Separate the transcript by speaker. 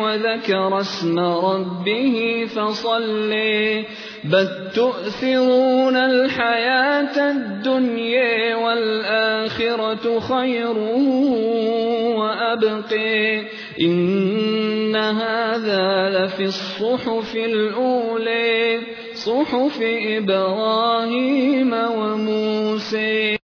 Speaker 1: وَذَكَرَ اسْمَ رَبِّهِ فَصَلَّىٰ بَلْ تُؤْثِرُونَ الْحَيَاةَ الدُّنْيَا وَالْآخِرَةُ خَيْرٌ وَأَبْقَىٰ إِنَّ هَٰذَا لَفِي الصُّحُفِ الْأُولَىٰ صُحُفِ إِبْرَاهِيمَ وَمُوسَىٰ.